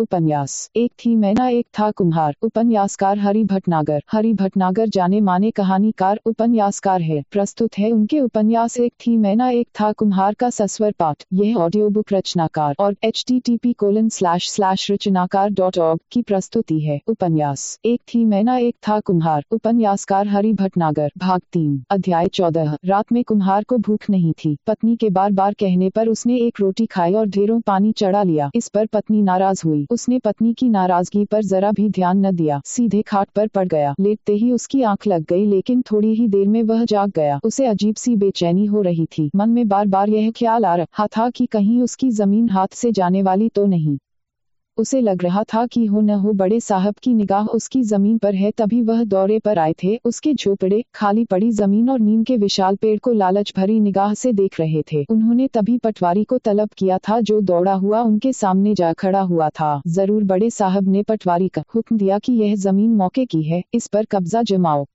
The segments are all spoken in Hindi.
उपन्यास। एक थी, मैना एक था, कुम्हार। उपन्यासकार हरि भटनागर हरि भटनागर जाने माने कहानीकार उपन्यासकार है। प्रस्तुत है उनके उपन्यास एक थी, मैना एक था, कुम्हार का सस्वर पाठ। यह ऑडियो बुक रचनाकार और H T T P colon slash slash Rachanakar dot org की प्रस्तुति है। उपन्यास। एक थी, मैना एक था, कुम्हार। उपन्यासकार हरि भटनागर भाग तीन। अध्याय चौदह। रात में कुम्हार को भूख नहीं थी। पत्नी के बार बार कहने पर उसने एक रोटी खाई और ढेरों पानी चढ़ा लिया। इस पर पत्नी नाराज़ हुई। उसने पत्नी की नाराज़गी पर जरा भी ध्यान न दिया। सीधे खाट पर पड़ गया। लेटते ही उसकी आँख लग गई, लेकिन थोड़ी ही देर में वह जाग गया। उसे अजीब सी बेचैनी हो रही थी। मन में बार बार यह ख्याल आ रहा था कि कहीं उसकी ज़मीन हाथ से जाने वाली तो नहीं। उसे लग रहा था कि हो न हो बड़े साहब की निगाह उसकी ज़मीन पर है, तभी वह दौरे पर आए थे। उसके झोपड़े, खाली पड़ी ज़मीन और नीम के विशाल पेड़ को लालच भरी निगाह से देख रहे थे। उन्होंने तभी पटवारी को तलब किया था, जो दौड़ा हुआ उनके सामने जा खड़ा हुआ था। ज़रूर बड़े साहब ने पटवारी का हुक्म दिया कि यह ज़मीन मौके की है, इस पर कब्जा जमाओ।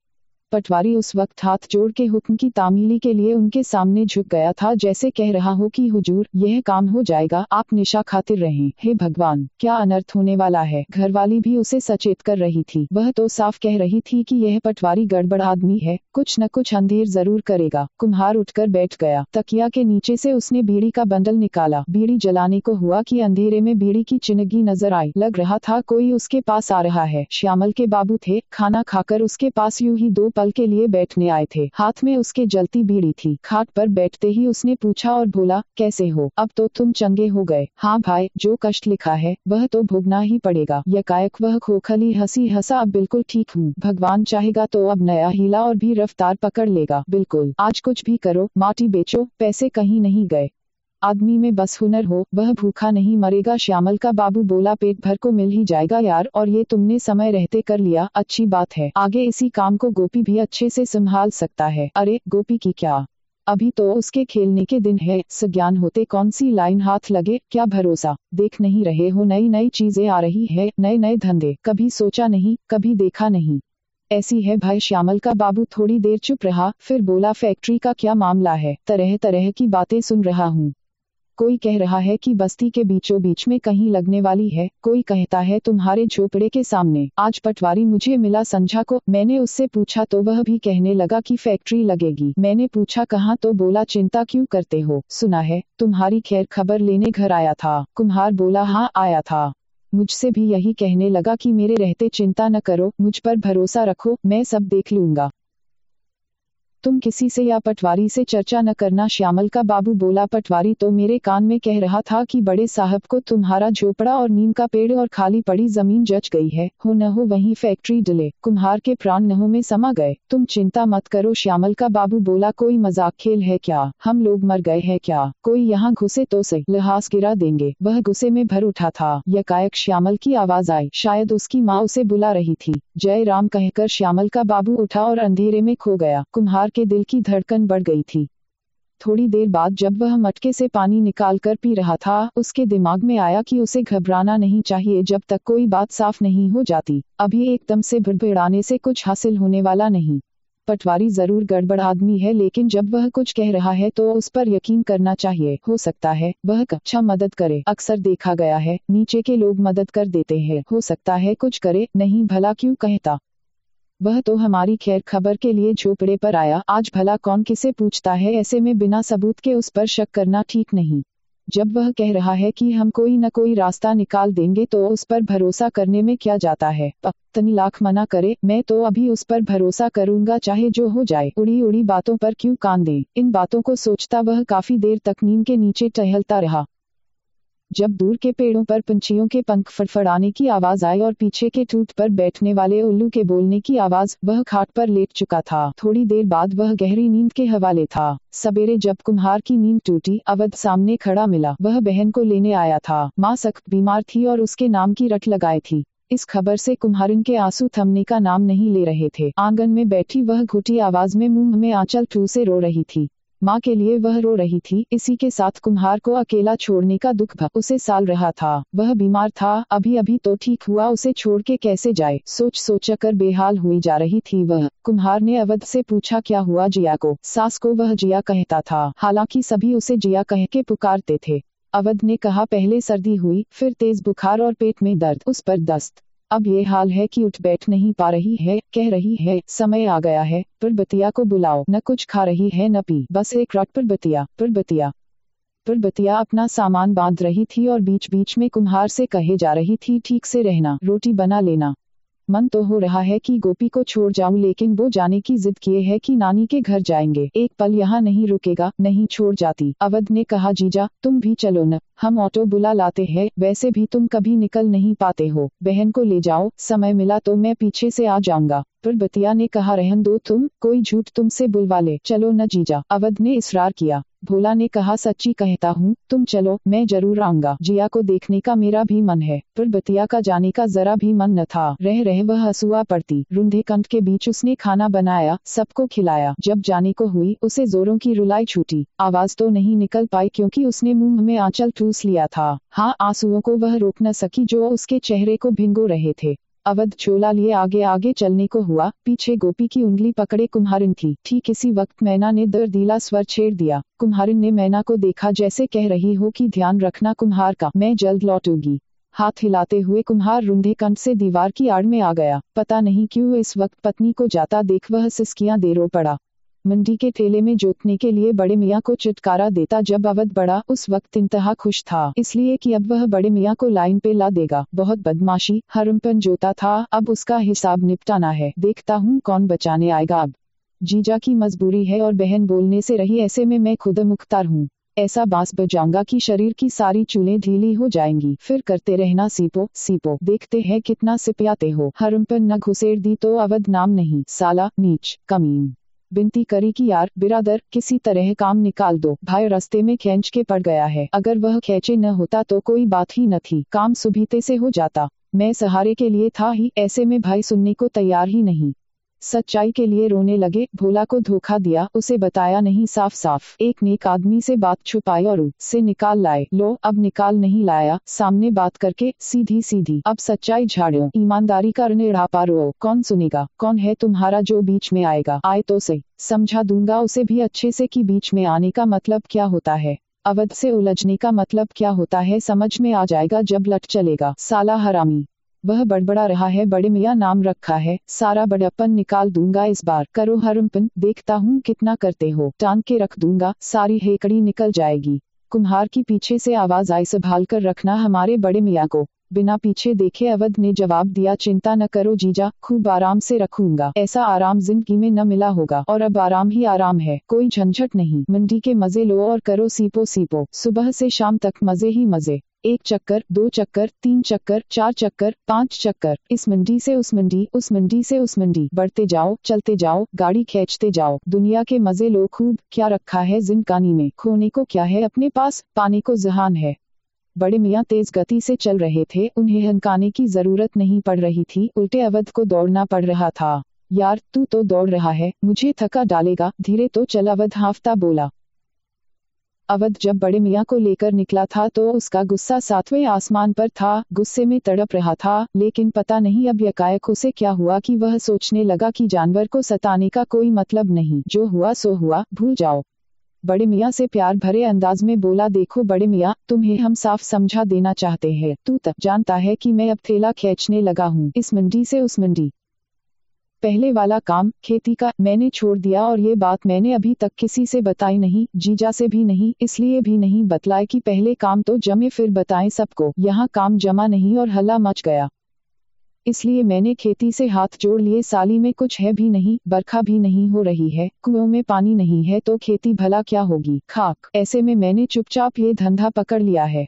पटवारी उस वक्त हाथ जोड़ के हुक्म की तामीली के लिए उनके सामने झुक गया था, जैसे कह रहा हो कि, हुजूर, यह काम हो जाएगा, आप निशा खातिर रहे। हे भगवान, क्या अनर्थ होने वाला है? घरवाली भी उसे सचेत कर रही थी। वह तो साफ़ कह रही थी कि यह पटवारी गड़बड़ आदमी है, कुछ न कुछ अंधेर ज़रूर करेगा। कुम्हार उठकर बैठ गया। तकिया के नीचे से उसने बीड़ी का बंडल निकाला। बीड़ी जलाने को हुआ कि अंधेरे में बीड़ी की चिनगी नज़र आई। लग रहा था कोई उसके पास आ रहा है। श्यामल के बाबू थे। खाना खाकर उसके पास यूँ ही दो पल के लिए बैठने आए थे। हाथ में उसके जलती बीड़ी थी। खाट पर बैठते ही उसने पूछा और बोला, कैसे हो? अब तो तुम चंगे हो गए। हाँ भाई, जो कष्ट लिखा है, वह तो भोगना ही पड़ेगा। यकायक वह खोखली हँसी हंसा, अब बिल्कुल ठीक हूँ। भगवान चाहेगा तो अब नया हीला और भी रफ्तार पकड़ लेगा। बिल्कुल। आज कुछ भी करो, माटी बेचो, पैसे कहीं नहीं गए। आदमी में बस हुनर हो, वह भूखा नहीं मरेगा। श्यामल का बाबू बोला, पेट भर को मिल ही जाएगा यार, और ये तुमने समय रहते कर लिया, अच्छी बात है। आगे इसी काम को गोपी भी अच्छे से संभाल सकता है। अरे, गोपी की क्या? अभी तो उसके खेलने के दिन है, सज्ञान होते कौन सी लाइन हाथ लगे, क्या भरोसा? देख नहीं रहे हो नई नई चीज़ें आ रही है नए नए धंधे। कभी सोचा नहीं, कभी देखा नहीं। ऐसी है भाई श्यामल का बाबू, थोड़ी देर चुप रहा, फिर बोला, फैक्ट्री का क्या मामला है? तरह तरह की बातें सुन रहा हूँ। कोई कह रहा है कि बस्ती के बीचों बीच में कहीं लगने वाली है, कोई कहता है तुम्हारे झोपड़े के सामने। आज पटवारी मुझे मिला संझा को, मैंने उससे पूछा तो वह भी कहने लगा कि फैक्ट्री लगेगी। मैंने पूछा, कहाँ? तो बोला, चिंता क्यों करते हो? सुना है, तुम्हारी खैर खबर लेने घर आया था। कुम्हार बोला हाँ आया था। मुझसे भी यही कहने लगा कि मेरे रहते चिंता न करो, मुझ पर भरोसा रखो, मैं सब देख लूँगा। तुम किसी से या पटवारी से चर्चा न करना। श्यामल का बाबू बोला, पटवारी तो मेरे कान में कह रहा था कि बड़े साहब को तुम्हारा झोपड़ा और नीम का पेड़ और खाली पड़ी ज़मीन जच गई है। हो न हो, वही फैक्ट्री डले। कुम्हार के प्राण नहो में समा गए। तुम चिंता मत करो, श्यामल का बाबू बोला, कोई मज़ाक खेल है क्या? हम लोग मर गए हैं क्या? कोई यहाँ घुसे तो सही। लिहाज गिरा देंगे। वह गुस्से में भर उठा था। यकायक श्यामल की आवाज़ आई। शायद उसकी माँ उसे बुला रही थी। जय राम कहकर श्यामल का बाबू उठा और अंधेरे में खो गया। कुम्हार के दिल की धड़कन बढ़ गई थी। थोड़ी देर बाद जब वह मटके से पानी निकाल कर पी रहा था, उसके दिमाग में आया कि उसे घबराना नहीं चाहिए जब तक कोई बात साफ़ नहीं हो जाती। अभी एकदम से भिड़भिड़ाने से कुछ हासिल होने वाला नहीं। पटवारी ज़रूर गड़बड़ आदमी है, लेकिन जब वह कुछ कह रहा है तो उस पर यकीन करना चाहिए। हो सकता है, वह अच्छा मदद करे। अक्सर देखा गया है, नीचे के लोग मदद कर देते हैं। हो सकता है कुछ करे, नहीं भला क्यों कहता। वह तो हमारी खैर खबर के लिए झोपड़े पर आया, आज भला कौन किसे पूछता है, ऐसे में बिना सबूत के उस पर शक करना ठीक नहीं। जब वह कह रहा है कि हम कोई न कोई रास्ता निकाल देंगे तो उस पर भरोसा करने में क्या जाता है? पत्नी लाख मना करे, मैं तो अभी उस पर भरोसा करूँगा, चाहे जो हो जाए। उड़ी उड़ी बातों पर क्यों कान दे? इन बातों को सोचता वह काफ़ी देर तक नींद के नीचे टहलता रहा। जब दूर के पेड़ों पर पंछियों के पंख फड़फड़ाने की आवाज़ आई और पीछे के टूट पर बैठने वाले उल्लू के बोलने की आवाज़ वह खाट पर लेट चुका था। थोड़ी देर बाद वह गहरी नींद के हवाले था। सवेरे जब कुम्हार की नींद टूटी, अवध सामने खड़ा मिला। वह बहन को लेने आया था। माँ सख्त बीमार थी और उसके नाम की रट लगाई थी। इस खबर से कुम्हारिन के आँसू थमने का नाम नहीं ले रहे थे। आँगन में बैठी वह घुटी आवाज़ में मुँह में आंचल टू से रो रही थी। माँ के लिए वह रो रही थी। इसी के साथ कुम्हार को अकेला छोड़ने का दुख उसे साल रहा था। वह बीमार था। अभी अभी तो ठीक हुआ। उसे छोड़ के कैसे जाए? सोच सोच कर बेहाल हुई जा रही थी वह। कुम्हार ने अवध से पूछा, क्या हुआ जिया को? सास को वह जिया कहता था। हालाँकि सभी उसे जिया कह के पुकारते थे। अवध ने कहा, पहले सर्दी हुई, फिर तेज बुखार और पेट में दर्द, उस पर दस्त। अब ये हाल है कि उठ बैठ नहीं पा रही है, कह रही है, समय आ गया है पर बतिया को बुलाओ, न कुछ खा रही है, न पी, बस एक रट पर बतिया पर बतिया पर बतिया अपना सामान बाँध रही थी और बीच बीच में कुम्हार से कहे जा रही थी, ठीक से रहना, रोटी बना लेना। मन तो हो रहा है कि गोपी को छोड़ जाऊँ, लेकिन वो जाने की जिद किए है कि नानी के घर जाएँगे। एक पल यहाँ नहीं रुकेगा, नहीं छोड़ जाती। अवध ने कहा, जीजा, तुम भी चलो न। हम ऑटो बुला लाते हैं, वैसे भी तुम कभी निकल नहीं पाते हो। बहन को ले जाओ, समय मिला तो मैं पीछे से आ जाऊँगा। बतिया ने कहा, रहन दो तुम, कोई झूठ तुमसे बुलवा ले। चलो न, जीजा। अवध ने इसरार किया। भोला ने कहा, सच्ची कहता हूँ, तुम चलो, मैं ज़रूर आऊँगा। जिया को देखने का मेरा भी मन है, पर बतिया का जाने का जरा भी मन न था। रह, रहे, वह हसुआ पड़ती। रुंधे कंठ के बीच उसने खाना बनाया, सबको खिलाया। जब जाने को हुई, उसे जोरों की रुलाई छूटी। आवाज़ तो नहीं निकल पाई, क्योंकि उसने मुँह में आंचल ठूस लिया था। हाँ आंसुओं को वह रोक न सकी, जो उसके चेहरे को भिंगो रहे थे। अवध चोला लिए आगे आगे चलने को हुआ। पीछे गोपी की उंगली पकड़े कुम्हारिन थी। ठीक इसी वक्त मैना ने दर्दीला स्वर छेड़ दिया। कुम्हारिन ने मैना को देखा जैसे कह रही हो कि ध्यान रखना कुम्हार का। मैं जल्द लौटूँगी। हाथ हिलाते हुए कुम्हार रुंधे कंठ से दीवार की आड़ में आ गया। पता नहीं क्यों इस वक्त पत्नी को जाता देख वह सिस्कियाँ दे रो पड़ा। मंडी के ठेले में जोतने के लिए बड़े मियाँ को चिटकारा देता जब अवध बड़ा उस वक्त इंतहा खुश था, इसलिए कि अब वह बड़े मियाँ को लाइन पे ला देगा। बहुत बदमाशी, हरमपन जोता था, अब उसका हिसाब निपटाना है। देखता हूँ कौन बचाने आएगा अब। जीजा की मजबूरी है और बहन बोलने से रही, ऐसे में मैं खुद मुख्तार हूँ। ऐसा बाँस बजाऊँगा कि शरीर की सारी चूलें ढीली हो जाएँगी। फिर करते रहना सीपो सीपो। देखते हैं कितना सिपियाते हो। हरमपन न घुसेड़ दी तो अवध नाम नहीं। साला, नीच कमीन बिनती करी कि यार, बिरादर, किसी तरह काम निकाल दो। भाई रास्ते में खेच के पड़ गया है। अगर वह खेचे न होता तो कोई बात ही न थी। काम सुबीते से हो जाता। मैं सहारे के लिए था ही, ऐसे में भाई सुनने को तैयार ही नहीं। सच्चाई के लिए रोने लगे, भोला को धोखा दिया, उसे बताया नहीं साफ़ साफ़ एक नेक आदमी से बात छुपाई और से निकाल लाए। लो, अब निकाल नहीं लाया। सामने बात करके सीधी सीधी अब सच्चाई झाड़ो ईमानदारी का निर्णा पारो कौन सुनेगा? कौन है तुम्हारा जो बीच में आएगा? आए तो से समझा दूँगा उसे भी अच्छे से कि बीच में आने का मतलब क्या होता है। अवध से उलझने का मतलब क्या होता है, समझ में आ जाएगा जब लट चलेगा। साला हरामी। वह बड़बड़ा रहा है, बड़े मियाँ नाम रखा है। सारा बड़प्पन निकाल दूँगा इस बार। करो हरमपन देखता हूँ कितना करते हो। टांग के रख दूँगा, सारी हेकड़ी निकल जाएगी। कुम्हार की पीछे से आवाज़ आई, संभाल कर रखना हमारे बड़े मियाँ को। बिना पीछे देखे अवध ने जवाब दिया, चिंता न करो जीजा, खूब आराम से रखूँगा। ऐसा आराम ज़िंदगी में न मिला होगा, और अब आराम ही आराम है। कोई झंझट नहीं। मंडी के मज़े लो और करो सीपो सीपो। सुबह से शाम तक मज़े ही मज़े। एक चक्कर, दो चक्कर, तीन चक्कर, चार चक्कर, पाँच चक्कर। इस मंडी से उस मंडी उस मंडी से उस मंडी। बढ़ते जाओ, चलते जाओ, गाड़ी खींचते जाओ। दुनिया के मज़े लो, खूब क्या रखा है जिंदगानी में। खोने को क्या है अपने पास, पाने को जहान है। बड़े मियाँ तेज गति से चल रहे थे, उन्हें हंकाने की ज़रूरत नहीं पड़ रही थी, उल्टे अवध को दौड़ना पड़ रहा था। यार, तू तो दौड़ रहा है, मुझे थका डालेगा, धीरे तो चल, अवध हाफता बोला। अवध जब बड़े मियाँ को लेकर निकला था तो उसका गुस्सा सातवें आसमान पर था, गुस्से में तड़प रहा था, लेकिन पता नहीं अब यकायक उसे क्या हुआ कि वह सोचने लगा कि जानवर को सताने का कोई मतलब नहीं। जो हुआ सो हुआ, भूल जाओ। बड़े मियाँ से प्यार भरे अंदाज में बोला, देखो बड़े मियाँ, तुम्हें हम साफ़ समझा देना चाहते हैं। तू तक जानता है कि मैं अब थैला खींचने लगा हूँ। इस मंडी से उस मंडी पहले वाला काम, खेती का, मैंने छोड़ दिया और ये बात मैंने अभी तक किसी से बताई नहीं, जीजा से भी नहीं, इसलिए भी नहीं, बतलाए कि पहले काम तो जमे, फिर बताएँ सबको, यहाँ काम जमा नहीं और हल्ला मच गया। इसलिए मैंने खेती से हाथ जोड़ लिए, साली में कुछ है भी नहीं, बरखा भी नहीं हो रही है, कुओं में पानी नहीं है तो खेती भला क्या होगी, खाक, ऐसे में मैंने चुपचाप ये धंधा पकड़ लिया है।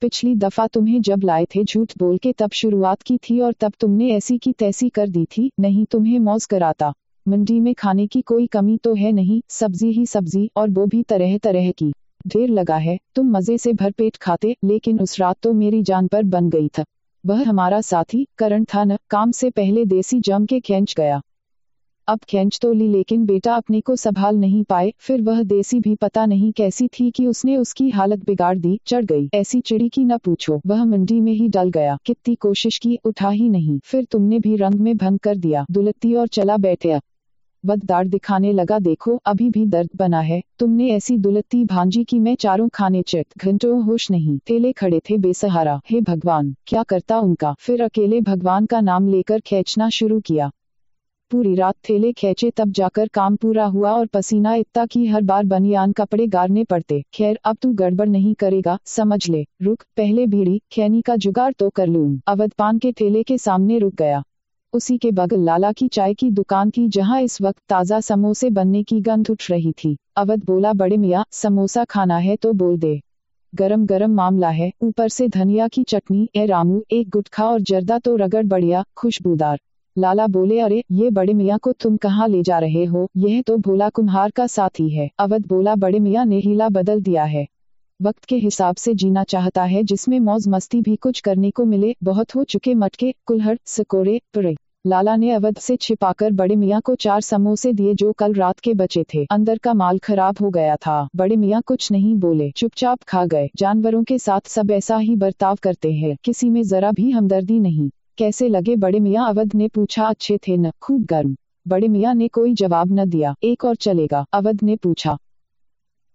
पिछली दफ़ा तुम्हें जब लाए थे झूठ बोल के तब शुरुआत की थी और तब तुमने ऐसी की तैसी कर दी थी, नहीं तुम्हें मौज कराता। मंडी में खाने की कोई कमी तो है नहीं, सब्ज़ी ही सब्ज़ी और वो भी तरह तरह की। ढेर लगा है, तुम मज़े से भरपेट खाते, लेकिन उस रात तो मेरी जान पर बन गई था। वह हमारा साथी, करण था न, काम से पहले देसी जम के खेच गया। अब खेच तो ली, लेकिन बेटा अपने को संभाल नहीं पाए, फिर वह देसी भी पता नहीं कैसी थी कि उसने उसकी हालत बिगाड़ दी, चढ़ गई। ऐसी चिड़ी की न पूछो, वह मंडी में ही डल गया। कितनी कोशिश की, उठा ही नहीं। फिर तुमने भी रंग में भंग कर दिया। दुलती और चला बैठे बददार दिखाने लगा, देखो, अभी भी दर्द बना है। तुमने ऐसी दुलती भांजी की मैं चारों खाने चित घंटों होश नहीं। ठेले खड़े थे बेसहारा। हे भगवान, क्या करता उनका? फिर अकेले भगवान का नाम लेकर खेचना शुरू किया। पूरी रात थेले खींचे तब जाकर काम पूरा हुआ और पसीना इतना की हर बार बनियान कपड़े गारने पड़ते। खैर, अब तू गड़बड़ नहीं करेगा, समझ ले। रुक, पहले भीड़ी, खैनी का जुगाड़ तो कर लूँ। अवध पान के ठेले के सामने रुक गया। उसी के बगल लाला की चाय की दुकान थी, जहाँ इस वक्त ताज़ा समोसे बनने की गंध उठ रही थी। अवध बोला, बड़े मियाँ, समोसा खाना है तो बोल दे। गरम गरम मामला है। ऊपर से धनिया की चटनी, ए रामू, एक गुटखा और जर्दा तो रगड़ बढ़िया, खुशबूदार। लाला बोले, अरे, ये बड़े मियाँ को तुम कहाँ ले जा रहे हो? यह तो भोला कुम्हार का साथी है। अवध बोला, बड़े मियाँ ने हीला बदल दिया है। वक्त के हिसाब से जीना चाहता है, जिसमें मौज मस्ती भी कुछ करने को मिले, बहुत हो चुके मटके, कुल्हड़, सकोरे, पुरे। लाला ने अवध से छिपाकर बड़े मियाँ को चार समोसे दिए, जो कल रात के बचे थे। अंदर का माल खराब हो गया था। बड़े मियाँ कुछ नहीं बोले, चुपचाप खा गए। जानवरों के साथ सब ऐसा ही बर्ताव करते हैं। किसी में जरा भी हमदर्दी नहीं। कैसे लगे बड़े मियाँ? अवध ने पूछा। अच्छे थे न। खूब गर्म। बड़े मियाँ ने कोई जवाब न दिया। एक और चलेगा। अवध ने पूछा।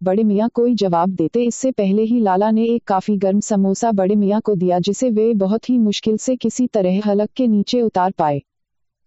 बड़े मियाँ कोई जवाब देते? इससे पहले ही लाला ने एक काफ़ी गर्म समोसा बड़े मियाँ को दिया, जिसे वे बहुत ही मुश्किल से किसी तरह हलक के नीचे उतार पाए।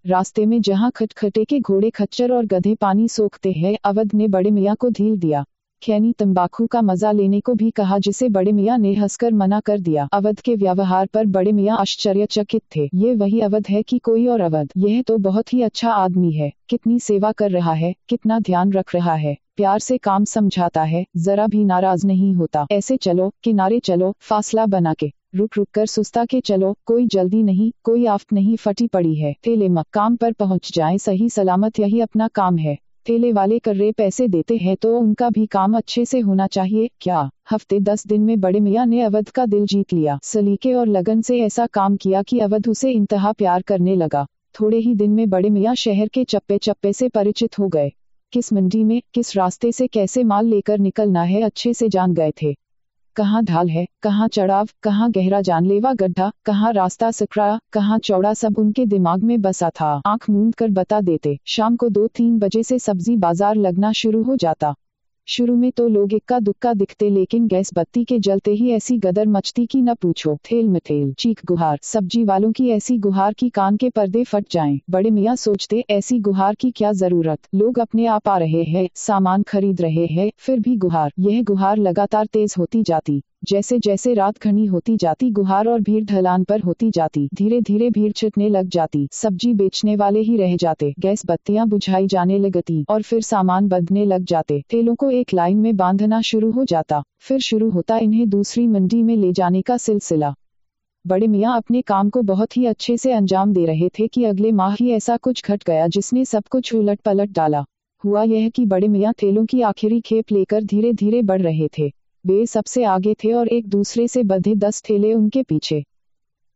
रास्ते में जहाँ खटखटे के घोड़े खच्चर और गधे पानी सोखते हैं, अवध ने बड़े मियाँ को ढील दिया। खैनी तंबाकू का मज़ा लेने को भी कहा, जिसे बड़े मियाँ ने हंसकर मना कर दिया। अवध के व्यवहार पर बड़े मियाँ आश्चर्यचकित थे। ये वही अवध है कि कोई और अवध। यह तो बहुत ही अच्छा आदमी है। कितनी सेवा कर रहा है, कितना ध्यान रख रहा है। प्यार से काम समझाता है, जरा भी नाराज़ नहीं होता। ऐसे चलो, किनारे चलो, फासला बना के। रुक रुक कर सुस्ता के चलो, कोई जल्दी नहीं, कोई आफत नहीं फटी पड़ी है। ठेले काम पर पहुँच जाए, सही सलामत यही अपना काम है। ठेले वाले कर्रे पैसे देते हैं तो उनका भी काम अच्छे से होना चाहिए। क्या हफ़्ते दस दिन में बड़े मियाँ ने अवध का दिल जीत लिया? सलीके और लगन से ऐसा काम किया कि अवध उसे इंतहा प्यार करने लगा। थोड़े ही दिन में बड़े मियाँ शहर के चप्पे चप्पे से परिचित हो गए। किस मंडी में, किस रास्ते से कैसे माल लेकर निकलना है अच्छे से जान गए थे। कहाँ ढाल है, कहाँ चढ़ाव, कहाँ गहरा जानलेवा गड्ढा, कहाँ रास्ता सकरा कहाँ चौड़ा सब उनके दिमाग में बसा था। आँख मूंद कर बता देते, शाम को दो तीन बजे से सब्ज़ी बाज़ार लगना शुरू हो जाता। शुरू में तो लोग इक्का दुक्का दिखते, लेकिन गैस बत्ती के जलते ही ऐसी गदर मचती की न पूछो। थेल मिथेल, चीख गुहार, सब्ज़ी वालों की ऐसी गुहार की कान के पर्दे फट जाएँ। बड़े मियाँ सोचते, ऐसी गुहार की क्या ज़रूरत? लोग अपने आप आ रहे हैं, सामान खरीद रहे हैं, फिर भी गुहार। यह गुहार लगातार तेज होती जाती। जैसे जैसे रात घनी होती जाती, गुहार और भीड़ ढलान पर होती जाती धीरे धीरे भीड़ छिटने लग जाती, सब्ज़ी बेचने वाले ही रह जाते, गैस बत्तियाँ बुझाई जाने लगती, और फिर सामान बदने लग जाते तेलों को एक लाइन में बांधना शुरू हो जाता, फिर शुरू होता इन्हें दूसरी मंडी में ले जाने का सिलसिला। बड़े मियाँ अपने काम को बहुत ही अच्छे से अंजाम दे रहे थे कि अगले माह ही ऐसा कुछ घट गया जिसने सब कुछ उलट पलट डाला। हुआ यह कि बड़े मियाँ थेलों की आखिरी खेप लेकर धीरे धीरे बढ़ रहे थे। वे सबसे आगे थे और एक दूसरे से बधे दस ठेले उनके पीछे।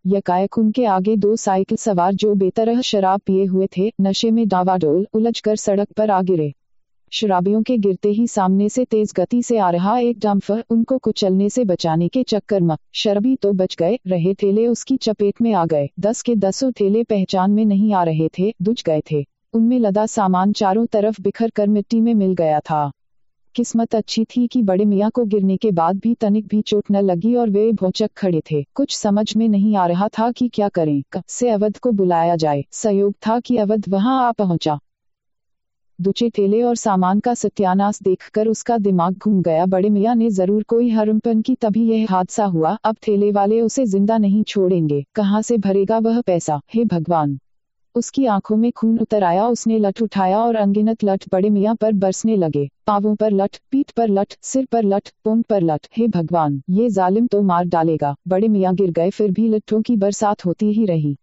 यकायक उनके आगे दो साइकिल सवार जो बेतरह शराब पिए हुए थे, नशे में डावाडोल उलझकर सड़क पर आ गिरे। शराबियों के गिरते ही सामने से तेज गति से आ रहा एक डम्फर उनको कुचलने से बचाने के चक्कर में। शराबी तो बच गए, रहे ठेले उसकी चपेट में आ गए। दस के दसों थेले पहचान में नहीं आ रहे थे दुच गए थे। उनमें लदा सामान चारों तरफ़ बिखर कर मिट्टी में मिल गया था। किस्मत अच्छी थी कि बड़े मियाँ को गिरने के बाद भी तनिक भी चोट न लगी और वे भौचक खड़े थे। कुछ समझ में नहीं आ रहा था कि क्या करें। कब से अवध को बुलाया जाए। सहयोग था कि अवध वहाँ आ पहुँचा। दुचे ठेले और सामान का सत्यानाश देखकर उसका दिमाग घूम गया। बड़े मियाँ ने ज़रूर कोई हरमपन की तभी यह हादसा हुआ। अब ठेले वाले उसे ज़िंदा नहीं छोड़ेंगे। कहाँ से भरेगा वह पैसा? हे भगवान! उसकी आँखों में खून उतर आया, उसने लठ उठाया और अंगिनत लठ बड़े मियाँ पर बरसने लगे। पावों पर लठ, पीठ पर लठ, सिर पर लठ पोंग पर लठ। हे भगवान, ये जालिम तो मार डालेगा। बड़े मियाँ गिर गए, फिर भी लट्ठों की बरसात होती ही रही।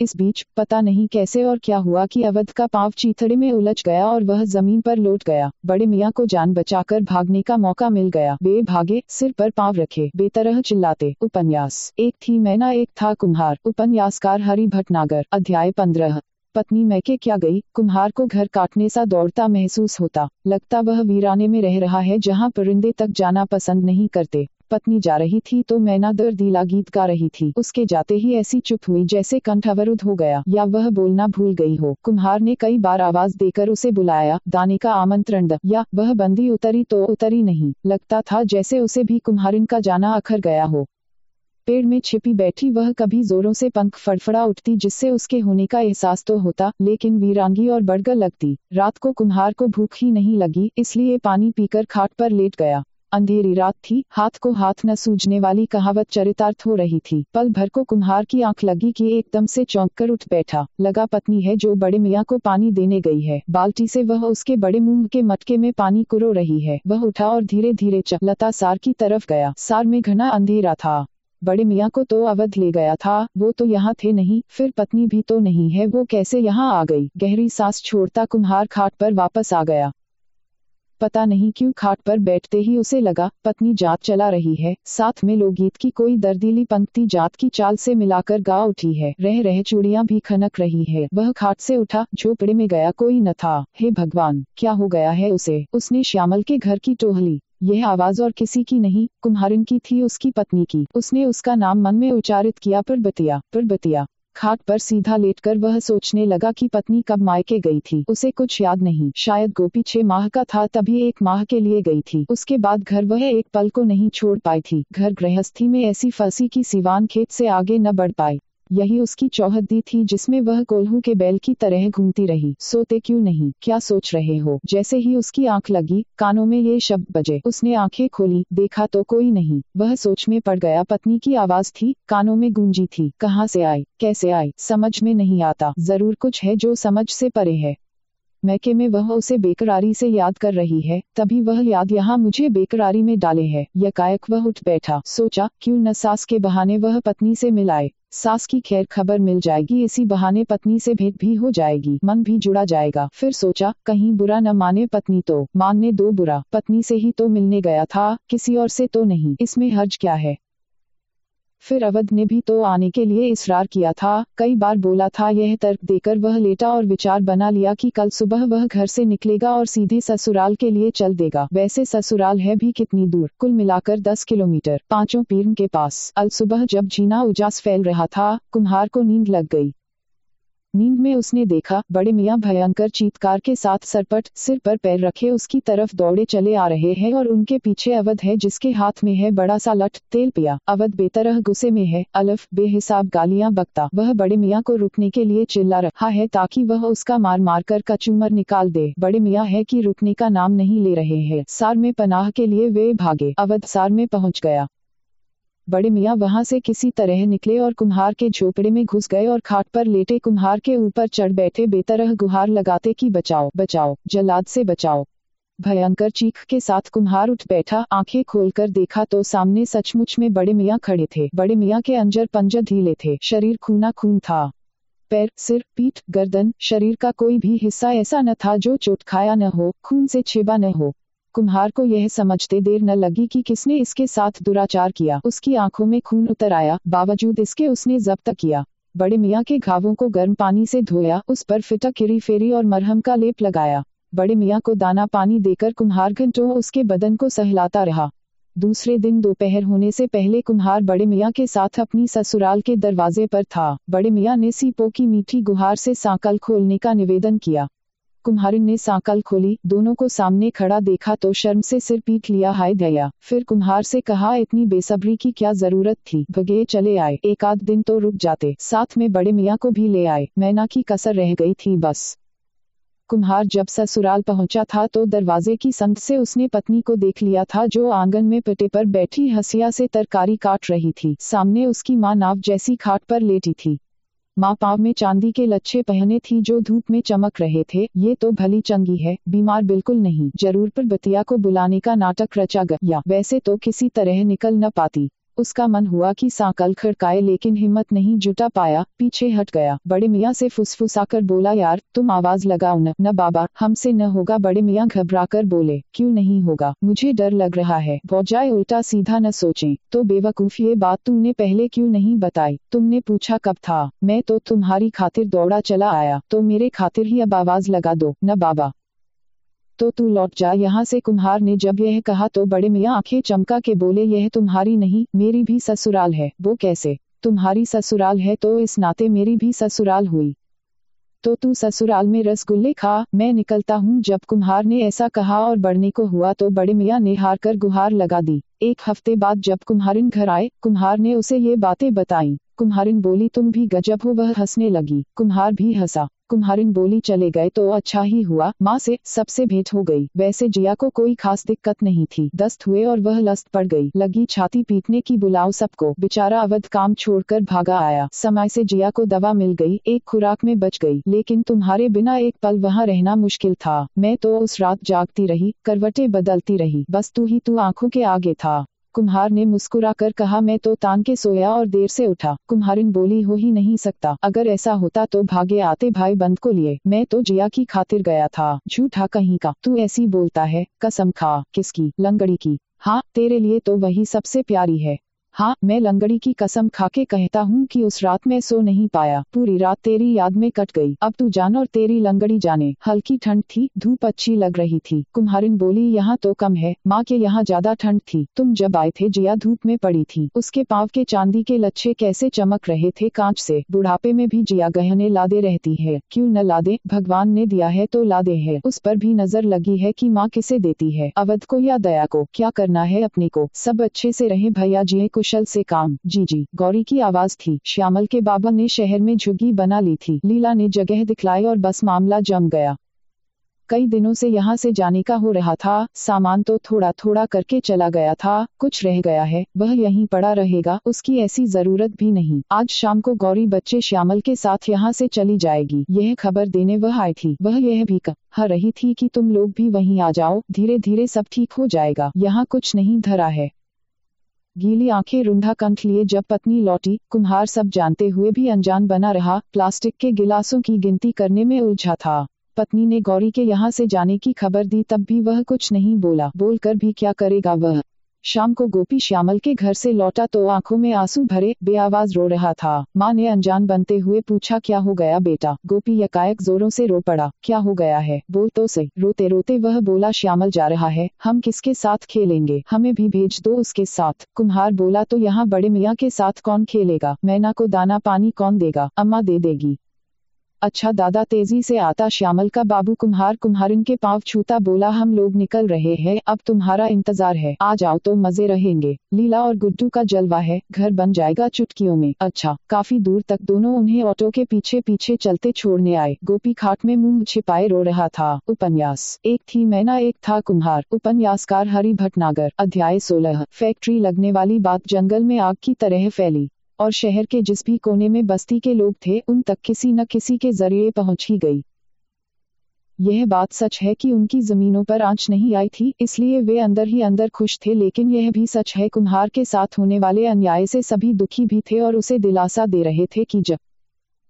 इस बीच पता नहीं कैसे और क्या हुआ कि अवध का पाव चीथड़े में उलझ गया और वह ज़मीन पर लौट गया। बड़े मियाँ को जान बचाकर भागने का मौका मिल गया। वे भागे, सिर पर पाव रखे, बेतरह चिल्लाते, उपन्यास। एक थी मैना, एक था कुम्हार। उपन्यासकार हरि भटनागर, अध्याय पंद्रह। पत्नी मैके क्या गई? कुम्हार को घर काटने सा दौड़ता महसूस होता। लगता वह वीराने में रह रहा है जहाँ परिंदे तक जाना पसंद नहीं करते। पत्नी जा रही थी तो मैना दर्दीला गीत गा रही थी। उसके जाते ही ऐसी चुप हुई जैसे कंठ अवरुद्ध हो गया। या वह बोलना भूल गई हो। कुम्हार ने कई बार आवाज़ देकर उसे बुलाया, दाने का आमंत्रण या वह बंदी उतरी तो उतरी नहीं। लगता था जैसे उसे भी कुम्हारिन का जाना अखर गया हो। पेड़ में छिपी बैठी वह कभी जोरों से पंख फड़फड़ा उठती जिससे उसके होने का एहसास तो होता, लेकिन वीरांगी और बड़गर लगती। रात को कुम्हार को भूख ही नहीं लगी, इसलिए पानी पीकर खाट पर लेट गया। अंधेरी रात थी, हाथ को हाथ न सूझने वाली कहावत चरितार्थ हो रही थी। पल भर को कुम्हार की आँख लगी कि एकदम से चौंक कर उठ बैठा। लगा पत्नी है जो बड़े मियाँ को पानी देने गई है। बाल्टी से वह उसके बड़े मुँह के मटके में पानी कुरो रही है। वह उठा और धीरे धीरे चलता सार की तरफ़ गया। सार में घना अंधेरा था। बड़े मियाँ को तो अवध ले गया था। वो तो यहाँ थे नहीं, फिर पत्नी भी तो नहीं है। वो कैसे यहाँ आ गई? गहरी सांस छोड़ता कुम्हार खाट पर वापस आ गया। पता नहीं क्यों खाट पर बैठते ही उसे लगा, पत्नी जात चला रही है, साथ में लोकगीत की कोई दर्दीली पंक्ति जात की चाल से मिलाकर गा उठी है, रह रह चूड़ियाँ भी खनक रही है, वह खाट से उठा, झोपड़े में गया कोई न था, हे भगवान, क्या हो गया है उसे, उसने श्यामल के घर की टोहली, यह आवाज़ और किसी की नहीं, कुम्हारिन की थी उसकी पत्नी की, उसने उसका नाम मन में उच्चारित किया पर बतिया पर बतिया खाट पर सीधा लेटकर वह सोचने लगा कि पत्नी कब मायके गई थी। उसे कुछ याद नहीं। शायद गोपी छह माह का था, तभी एक माह के लिए गई थी। उसके बाद घर वह एक पल को नहीं छोड़ पाई थी। घर गृहस्थी में ऐसी फंसी की सिवान खेत से आगे न बढ़ पाई यही उसकी चौहद दी थी जिसमें वह कोल्हू के बैल की तरह घूमती रही। सोते क्यों नहीं? क्या सोच रहे हो? जैसे ही उसकी आँख लगी, कानों में ये शब्द बजे। उसने आँखें खोली, देखा तो कोई नहीं। वह सोच में पड़ गया। पत्नी की आवाज़ थी, कानों में गूंजी थी। कहाँ से आए? कैसे आए? समझ में नहीं आता। ज़रूर कुछ है जो समझ से परे है। मैके में वह उसे बेकरारी से याद कर रही है, तभी वह याद यहाँ मुझे बेकरारी में डाले है। यकायक वह उठ बैठा, सोचा, क्यों न सास के बहाने वह पत्नी से मिलाए। सास की खैर खबर मिल जाएगी, इसी बहाने पत्नी से भेंट भी हो जाएगी, मन भी जुड़ा जाएगा। फिर सोचा, कहीं बुरा न माने पत्नी तो मानने दो बुरा, पत्नी से ही तो मिलने गया था, किसी और से तो नहीं। इसमें हर्ज क्या है? फिर अवध ने भी तो आने के लिए इसरार किया था। कई बार बोला था, यह तर्क देकर वह लेटा और विचार बना लिया कि कल सुबह वह घर से निकलेगा और सीधे ससुराल के लिए चल देगा। वैसे ससुराल है भी कितनी दूर। कुल मिलाकर दस किलोमीटर। पाँचों पीर के पास। अल सुबह जब जीना उजास फैल रहा था, कुम्हार को नींद लग गई। नींद में उसने देखा, बड़े मियाँ भयंकर चीतकार के साथ सरपट, सिर पर पैर रखे उसकी तरफ़ दौड़े चले आ रहे हैं और उनके पीछे अवध है जिसके हाथ में है बड़ा सा लठ, तेल पिया। अवध बेतरह गुस्से में है, अलफ, बेहिसाब गालियाँ बकता। वह बड़े मियाँ को रुकने के लिए चिल्ला रहा है ताकि वह उसका मार मार कर कचूमर निकाल दे। बड़े मियाँ है की रुकने का नाम नहीं ले रहे हैं। सार में पनाह के लिए वे भागे। अवध सार में पहुँच गया। बड़े मियाँ वहाँ से किसी तरह निकले और कुम्हार के झोपड़े में घुस गए और खाट पर लेटे कुम्हार के ऊपर चढ़ बैठे बेतरह गुहार लगाते कि बचाओ बचाओ, जलाद से बचाओ। भयंकर चीख के साथ कुम्हार उठ बैठा, आँखें खोलकर देखा तो सामने सचमुच में बड़े मियाँ खड़े थे। बड़े मियाँ के अंजर पंजर ढीले थे, शरीर खूना खून था। पैर, सिर, पीठ, गर्दन, शरीर का कोई भी हिस्सा ऐसा न था जो चोट खाया न हो, खून से छेबा न हो। कुम्हार को यह समझते देर न लगी कि किसने इसके साथ दुराचार किया। उसकी आँखों में खून उतर आया, बावजूद इसके उसने जब्त किया। बड़े मियाँ के घावों को गर्म पानी से धोया, उस पर फिटा किरी फेरी और मरहम का लेप लगाया। बड़े मियाँ को दाना पानी देकर कुम्हार घंटों उसके बदन को सहलाता रहा। दूसरे दिन दोपहर होने से पहले कुम्हार बड़े मियाँ के साथ अपनी ससुराल के दरवाजे पर था। बड़े मियाँ ने सीपो की मीठी गुहार से सांकल खोलने का निवेदन किया। कुम्हारिन ने सांकल खोली, दोनों को सामने खड़ा देखा तो शर्म से सिर पीट लिया, हाय दया। फिर कुम्हार से कहा, इतनी बेसब्री की क्या ज़रूरत थी? भगे चले आए। एक आध दिन तो रुक जाते। साथ में बड़े मियाँ को भी ले आए। मैना की कसर रह गई थी बस। कुम्हार जब ससुराल पहुँचा था तो दरवाजे की संद से उसने पत्नी को देख लिया था, जो आँगन में पिटे पर बैठी हसिया से तरकारी काट रही थी। सामने उसकी माँ नाव जैसी खाट पर लेटी थी। माँ पाव में चांदी के लच्छे पहने थी जो धूप में चमक रहे थे, ये तो भली चंगी है, बीमार बिल्कुल नहीं, ज़रूर पर बतिया को बुलाने का नाटक रचा गया, वैसे तो किसी तरह निकल न पाती। उसका मन हुआ कि साकल खड़काए, लेकिन हिम्मत नहीं जुटा पाया, पीछे हट गया। बड़े मियाँ से फुसफुसाकर बोला, यार, तुम आवाज़ लगाओ न। न बाबा, हमसे न होगा। बड़े मियाँ घबराकर बोले, क्यों नहीं होगा? मुझे डर लग रहा है। बौजाए उल्टा सीधा न सोचे। तो बेवकूफ़ ये बात तुमने पहले क्यों नहीं बताई? तुमने पूछा कब था? मैं तो तुम्हारी खातिर दौड़ा चला आया। तो मेरे खातिर ही अब आवाज़ लगा दो। न बाबा तो तू लौट जा, यहाँ से कुम्हार ने जब यह कहा तो बड़े मियाँ आँखें चमका के बोले, यह तुम्हारी नहीं, मेरी भी ससुराल है। वो कैसे? तुम्हारी ससुराल है तो इस नाते मेरी भी ससुराल हुई। तो तू ससुराल में रसगुल्ले खा, मैं निकलता हूँ। जब कुम्हार ने ऐसा कहा और बढ़ने को हुआ तो बड़े मियाँ ने हार कर गुहार लगा दी। एक हफ़्ते बाद जब कुम्हारिन घर आए, कुम्हार ने उसे ये बातें बताई। कुम्हारिन बोली, तुम भी गजब हो। वह हंसने लगी। कुम्हार भी हंसा। कुम्हारिन बोली, चले गए तो अच्छा ही हुआ। माँ से सबसे भेंट हो गई। वैसे जिया को कोई खास दिक्कत नहीं थी। दस्त हुए और वह लस्त पड़ गई। लगी छाती पीटने की बुलाओ सबको। बेचारा अवध काम छोड़कर भागा आया। समय से जिया को दवा मिल गई। एक खुराक में बच गई। लेकिन तुम्हारे बिना एक पल वहाँ रहना मुश्किल था। मैं तो उस रात जागती रही, करवटे बदलती रही। बस तू ही तू आँखों के आगे था। कुम्हार ने मुस्कुरा कर कहा, मैं तो तान के सोया और देर से उठा। कुम्हारिन बोली, हो ही नहीं सकता। अगर ऐसा होता तो भागे आते भाई बंद को लिए। मैं तो जिया की खातिर गया था। झूठा कहीं का। तू ऐसी बोलता है, कसम खा। किसकी? लंगड़ी की। हाँ तेरे लिए तो वही सबसे प्यारी है। हाँ मैं लंगड़ी की कसम खाके कहता हूँ कि उस रात में सो नहीं पाया। पूरी रात तेरी याद में कट गई। अब तू जान और तेरी लंगड़ी जाने। हल्की ठंड थी, धूप अच्छी लग रही थी। कुम्हारिन बोली, यहाँ तो कम है। माँ के यहाँ ज़्यादा ठंड थी। तुम जब आए थे, जिया धूप में पड़ी थी। उसके पाव के चांदी के लच्छे कैसे चमक रहे थे कांच से। बुढ़ापे में भी जिया गहने लादे रहती है। क्यों न लादे? भगवान ने दिया है तो लादे है। उस पर भी नज़र लगी है की माँ किसे देती है। अवध को या दया को? क्या करना है अपने को? सब अच्छे से रहे भैया जी कुशल से काम। जी जी। गौरी की आवाज़ थी। श्यामल के बाबा ने शहर में झुग्गी बना ली थी। लीला ने जगह दिखलाई और बस मामला जम गया। कई दिनों से यहाँ से जाने का हो रहा था। सामान तो थोड़ा थोड़ा करके चला गया था। कुछ रह गया है। वह यहीं पड़ा रहेगा। उसकी ऐसी ज़रूरत भी नहीं। आज शाम को गौरी बच्चे श्यामल के साथ यहाँ से चली जाएगी। यह खबर देने वह आई थी। वह यह भी कह रही थी कि तुम लोग भी वहीं आ जाओ। धीरे धीरे सब ठीक हो जाएगा। यहाँ कुछ नहीं धरा है। गीली आँखें रुंधा कंठ लिए जब पत्नी लौटी, कुम्हार सब जानते हुए भी अनजान बना रहा, प्लास्टिक के गिलासों की गिनती करने में उलझा था। पत्नी ने गौरी के यहाँ से जाने की खबर दी, तब भी वह कुछ नहीं बोला। बोलकर भी क्या करेगा वह? शाम को गोपी श्यामल के घर से लौटा तो आँखों में आँसू भरे, बेआवाज रो रहा था। माँ ने अनजान बनते हुए पूछा, क्या हो गया बेटा? गोपी यकायक जोरों से रो पड़ा, क्या हो गया है? बोल तो सही। रोते रोते वह बोला, श्यामल जा रहा है, हम किसके साथ खेलेंगे? हमें भी भेज दो उसके साथ। कुम्हार बोला तो यहाँ बड़े मियाँ के साथ कौन खेलेगा? मैना को दाना पानी कौन देगा? अम्मा दे देगी। अच्छा दादा तेज़ी से आता श्यामल का, बाबू, कुम्हार, कुम्हारिन के पाँव छूता बोला, हम लोग निकल रहे हैं, अब तुम्हारा इंतज़ार है, आ जाओ तो मज़े रहेंगे। लीला और गुड्डू का जलवा है, घर बन जाएगा चुटकियों में। अच्छा काफ़ी दूर तक दोनों उन्हें ऑटो के पीछे पीछे चलते छोड़ने आए। गोपी खाट में मुँह छिपाए रो रहा था। उपन्यास। एक थी मैना, एक था कुम्हार। उपन्यासकार हरि भटनागर अध्याय सोलह। फैक्ट्री लगने वाली बात जंगल में आग की तरह फैली। और शहर के जिस भी कोने में बस्ती के लोग थे, उन तक किसी न किसी के ज़रिए पहुँच ही गई। यह बात सच है कि उनकी जमीनों पर आँच नहीं आई थी, इसलिए वे अंदर ही अंदर खुश थे, लेकिन यह भी सच है, कुम्हार के साथ होने वाले अन्याय से सभी दुखी भी थे और उसे दिलासा दे रहे थे कि जब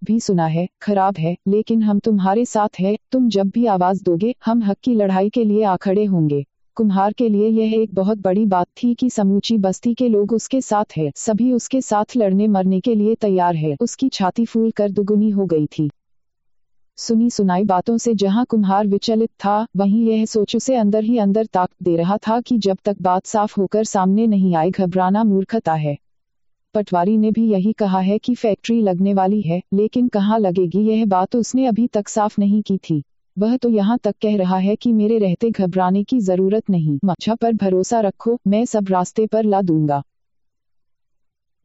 भी सुना है, खराब है, लेकिन हम तुम्हारे साथ है, तुम जब भी आवाज़ दोगे, हम हक की लड़ाई के लिए आ खड़े होंगे। कुम्हार के लिए यह एक बहुत बड़ी बात थी कि समूची बस्ती के लोग उसके साथ है। सभी उसके साथ लड़ने मरने के लिए तैयार है। उसकी छाती फूल कर दुगुनी हो गई थी। सुनी सुनाई बातों से जहाँ कुम्हार विचलित था, वहीं यह सोच उसे अंदर ही अंदर ताक दे रहा था कि जब तक बात साफ़ होकर सामने नहीं आए, घबराना मूर्खता है। पटवारी ने भी यही कहा है कि फैक्ट्री लगने वाली है, लेकिन कहाँ लगेगी? यह बात उसने अभी तक साफ़ नहीं की थी। वह तो यहाँ तक कह रहा है कि मेरे रहते घबराने की ज़रूरत नहीं। मच्छा पर भरोसा रखो, मैं सब रास्ते पर ला दूँगा।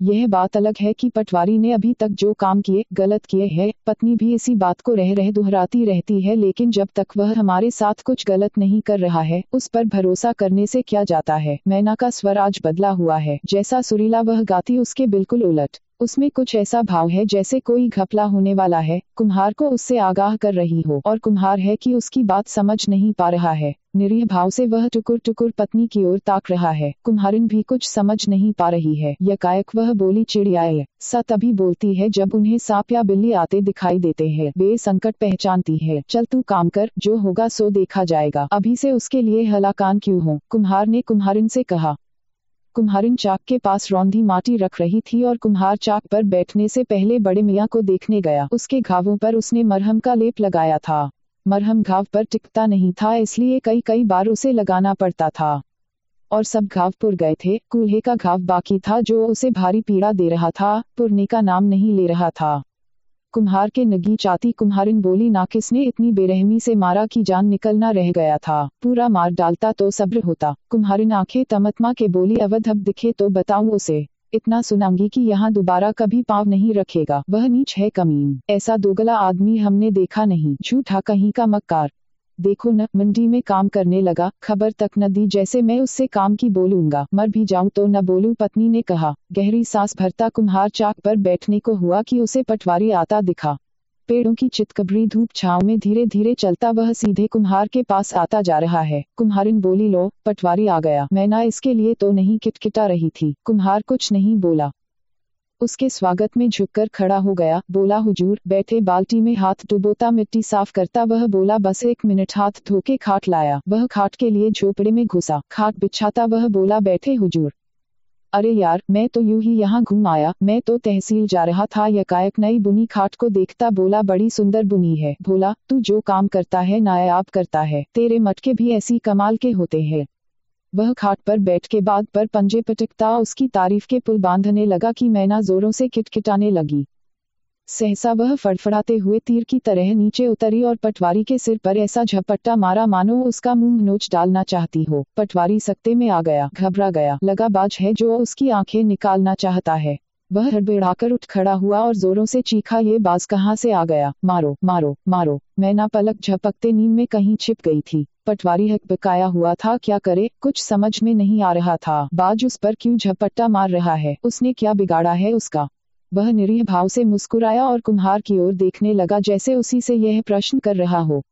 यह बात अलग है कि पटवारी ने अभी तक जो काम किए, गलत किए हैं। पत्नी भी इसी बात को रह रह दोहराती रहती है, लेकिन जब तक वह हमारे साथ कुछ गलत नहीं कर रहा है, उस पर भरोसा करने से क्या जाता है? मैना का स्वर आज बदला हुआ है। जैसा सुरीला वह गाती, उसके बिल्कुल उलट। उसमें कुछ ऐसा भाव है जैसे कोई घपला होने वाला है। कुम्हार को उससे आगाह कर रही हो, और कुम्हार है कि उसकी बात समझ नहीं पा रहा है। निरीह भाव से वह टुकुर टुकुर पत्नी की ओर ताक रहा है। कुम्हारिन भी कुछ समझ नहीं पा रही है। यकायक वह बोली चिड़ियाए। स तभी बोलती है जब उन्हें सांप या बिल्ली आते दिखाई देते हैं। वे संकट पहचानती है। चल तू काम कर, जो होगा सो देखा जाएगा। अभी से उसके लिए हलाकान क्यों हो? कुम्हार ने कुम्हारिन से कहा। कुम्हारिन चाक के पास रौंधी माटी रख रही थी और कुम्हार चाक पर बैठने से पहले बड़े मियाँ को देखने गया। उसके घावों पर उसने मरहम का लेप लगाया था। मरहम घाव पर टिकता नहीं था, इसलिए कई कई बार उसे लगाना पड़ता था। और सब घाव पुर गए थे। कूल्हे का घाव बाकी था जो उसे भारी पीड़ा दे रहा था। पुरने का नाम नहीं ले रहा था। कुम्हार के नगी चाती कुम्हारिन बोली, ना किसने इतनी बेरहमी से मारा कि जान निकलना रह गया था। पूरा मार डालता तो सब्र होता। कुम्हारिन आँखें तमतमा के बोली, अवध अब दिखे तो बताऊँ उसे। इतना सुनाऊँगी कि यहाँ दोबारा कभी पाँव नहीं रखेगा। वह नीच है कमीन। ऐसा दोगला आदमी हमने देखा नहीं। झूठा कहीं का मक्कार। देखो न, मंडी में काम करने लगा। खबर तक न दी। जैसे मैं उससे काम की बोलूँगा। मर भी जाऊँ तो न बोलूँ, पत्नी ने कहा। गहरी सांस भरता कुम्हार चाक पर बैठने को हुआ कि उसे पटवारी आता दिखा। पेड़ों की चितकबरी धूप छाव में धीरे धीरे चलता वह सीधे कुम्हार के पास आता जा रहा है। कुम्हारिन बोली, लो, पटवारी आ गया। मैं ना इसके लिए तो नहीं किटकिटा रही थी कुम्हार कुछ नहीं बोला। उसके स्वागत में झुककर खड़ा हो गया। बोला, हुजूर, बैठे बाल्टी में हाथ डुबोता मिट्टी साफ़ करता। वह बोला, बस एक मिनट हाथ धोके खाट लाया। वह खाट के लिए झोपड़े में घुसा। खाट बिछाता। वह बोला, बैठे हुजूर। अरे यार, मैं तो यूँ ही यहाँ घूम आया, मैं तो तहसील जा रहा था, यकायक नई बुनी खाट को देखता बोला, बड़ी सुंदर बुनी है। बोला तू जो काम करता है, नायाब करता है, तेरे मटके भी ऐसी कमाल के होते हैं। वह खाट पर बैठ के बाद पर पंजे पटकता, उसकी तारीफ़ के पुल बांधने लगा कि मैना जोरों से किटकिटाने लगी। सहसा वह फड़फड़ाते हुए तीर की तरह नीचे उतरी और पटवारी के सिर पर ऐसा झपट्टा मारा, मानो उसका मुँह नोच डालना चाहती हो। पटवारी सकते में आ गया, घबरा गया। लगा बाज है जो उसकी आँखें निकालना चाहता है। वह हड़बड़ाकर उठ खड़ा हुआ और जोरों से चीखा, ये बाज कहाँ से आ गया? मारो मारो मारो। मैना पलक झपकते नींद में कहीं छिप गई थी। पटवारी हक बकाया हुआ था, क्या करे? कुछ समझ में नहीं आ रहा था। बाज उस पर क्यों झपट्टा मार रहा है? उसने क्या बिगाड़ा है उसका? वह निरीह भाव से मुस्कुराया और कुम्हार की ओर देखने लगा जैसे उसी से यह प्रश्न कर रहा हो।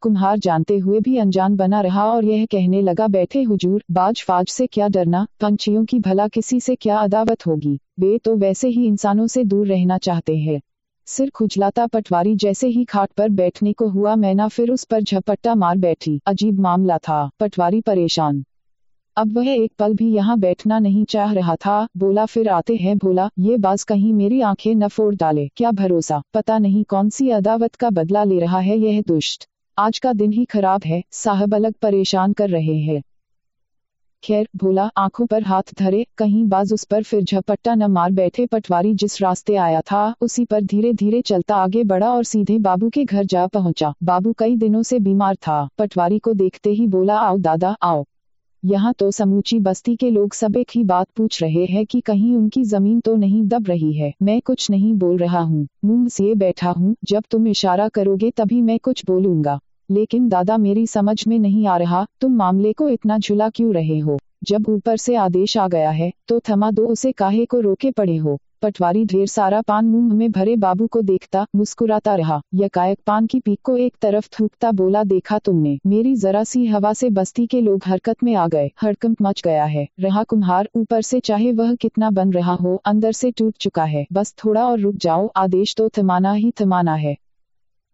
कुम्हार जानते हुए भी अनजान बना रहा और यह कहने लगा, बैठे हुजूर, बाज फाज से क्या डरना, पंछियों की भला किसी से क्या अदावत होगी? वे तो वैसे ही इंसानों से दूर रहना चाहते हैं। सिर खुजलाता पटवारी जैसे ही खाट पर बैठने को हुआ मैना फिर उस पर झपट्टा मार बैठी। अजीब मामला था। पटवारी परेशान। अब वह एक पल भी यहाँ बैठना नहीं चाह रहा था। बोला, फिर आते हैं बोला ये बाज कहीं मेरी आँखें न फोड़ डाले। क्या भरोसा? पता नहीं कौन सी अदावत का बदला ले रहा है यह दुष्ट। आज का दिन ही खराब है, साहब अलग परेशान कर रहे हैं। खैर, भोला, आँखों पर हाथ धरे, कहीं बाज उस पर फिर झपट्टा न मार बैठे पटवारी जिस रास्ते आया था, उसी पर धीरे धीरे चलता आगे बढ़ा और सीधे बाबू के घर जा पहुँचा। बाबू कई दिनों से बीमार था। पटवारी को देखते ही बोला, आओ दादा, आओ। यहाँ तो समूची बस्ती के लोग सब एक ही बात पूछ रहे हैं कि कहीं उनकी ज़मीन तो नहीं दब रही है। मैं कुछ नहीं बोल रहा हूँ। मुँह से बैठा हूँ। जब तुम इशारा करोगे तभी मैं कुछ बोलूँगा। लेकिन दादा मेरी समझ में नहीं आ रहा, तुम मामले को इतना झुला क्यों रहे हो? जब ऊपर से आदेश आ गया है तो थमा दो उसे काहे को रोके पड़े हो? पटवारी ढेर सारा पान मुँह में भरे बाबू को देखता, मुस्कुराता रहा। यकायक पान की पीक को एक तरफ़ थूकता बोला, देखा तुमने, मेरी जरा सी हवा से बस्ती के लोग हरकत में आ गए, हड़कंप मच गया है। रहा कुम्हार, ऊपर से चाहे वह कितना बन रहा हो, अंदर से टूट चुका है। बस थोड़ा और रुक जाओ, आदेश तो थमाना ही थमाना है।